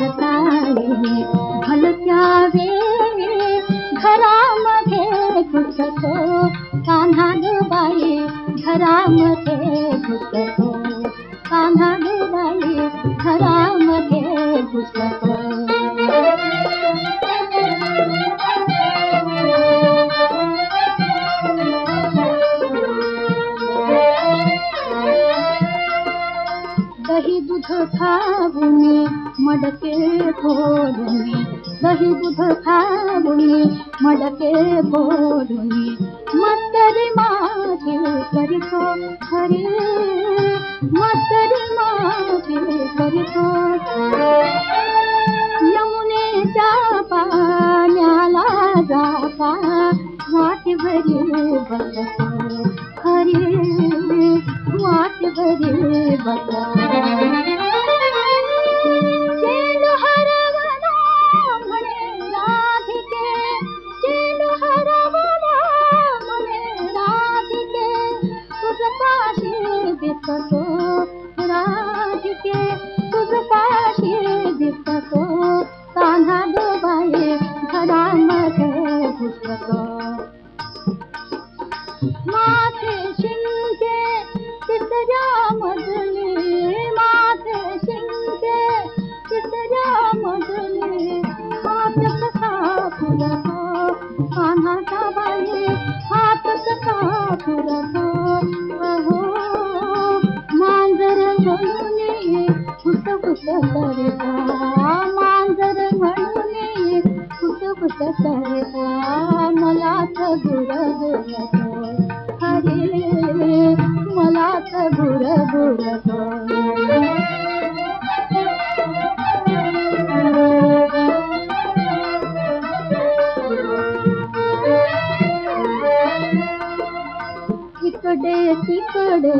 सताले भलत्यावे घरामध्ये घुसतो कान्हा दुबाई घरामध्ये घुसतो कान्हा दही दूध खाऊनी मडके फोडूनी. दही दूध खाऊनी मडके फोडूनी. मतरी माती करतो खरी. मतरी माती करतो नमुनेच्या पाण्याला जाता वाटभरी बघतो खरी. वाट भरी बसतो चेंडू इकडे तिकडे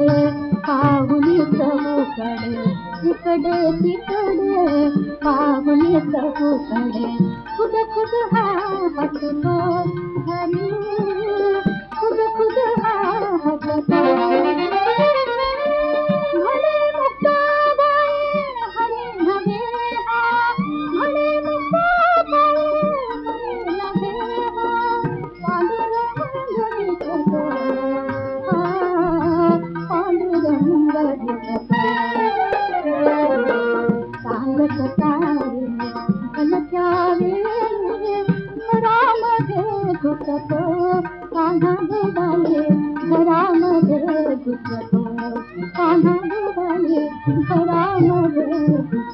पाहुली चहूकडे इकडे तिकडे पाहुली चहूकडे खुद खुद हा रखो कान्हा वाले राम दुख को कान्हा वाले राम दुख